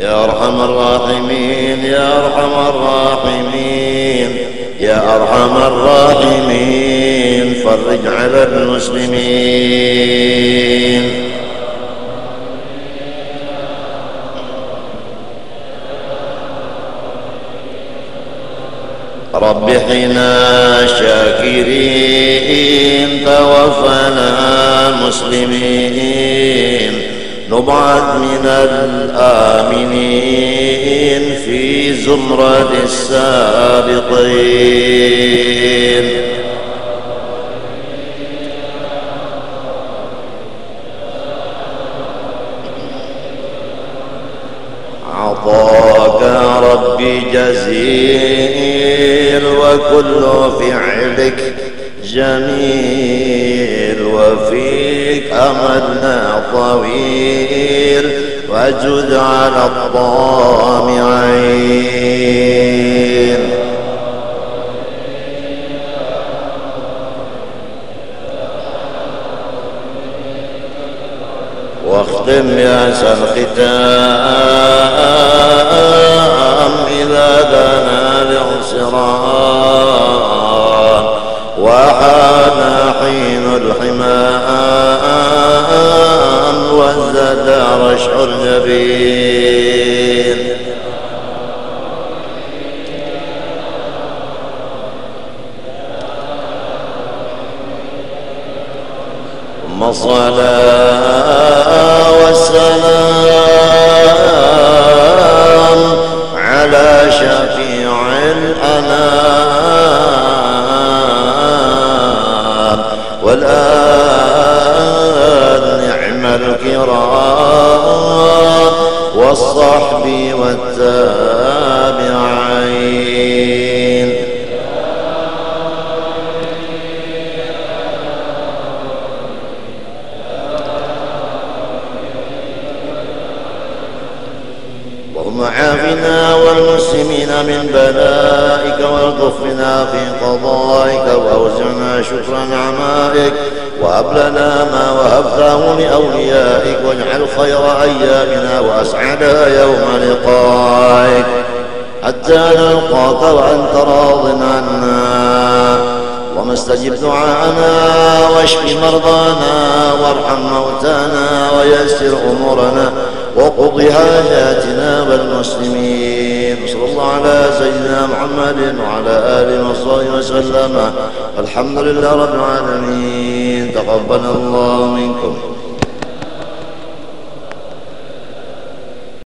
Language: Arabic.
يا أرحم الراحمين يا أرحم الراحمين يا أرحم الراحمين فرج على المسلمين. رب حنا شاكرين توفنا مسلمين. نبعث من الآمنين في زمرة السابقين. عطاك ربي جزيل وكل فعلك جميل. وفيك أملنا طويل وجد على الطامعين. واختم يا الختام إذا دنا الانصرام وحان حين الحمام وزد رشح الجبين. ثم الصلاة والسلام على شفيع الأنام. والصحب والتابعين. اللهم عافنا والمسلمين من بلائك والطف بنا في قضائك وأوزعنا شكر نعمائك. وهب لنا ما وهبته لأوليائك واجعل خير أيامنا وأسعدها يوم لقائك. حتى نلقاك وأنت راض عنا. اللهم استجب دعاءنا واشف مرضانا وارحم موتانا ويسر أمورنا وقض حاجاتنا والمسلمين صلى الله على سيدنا محمد وعلى آله وصحبه وسلم. الحمد لله رب العالمين. تقبل الله منكم.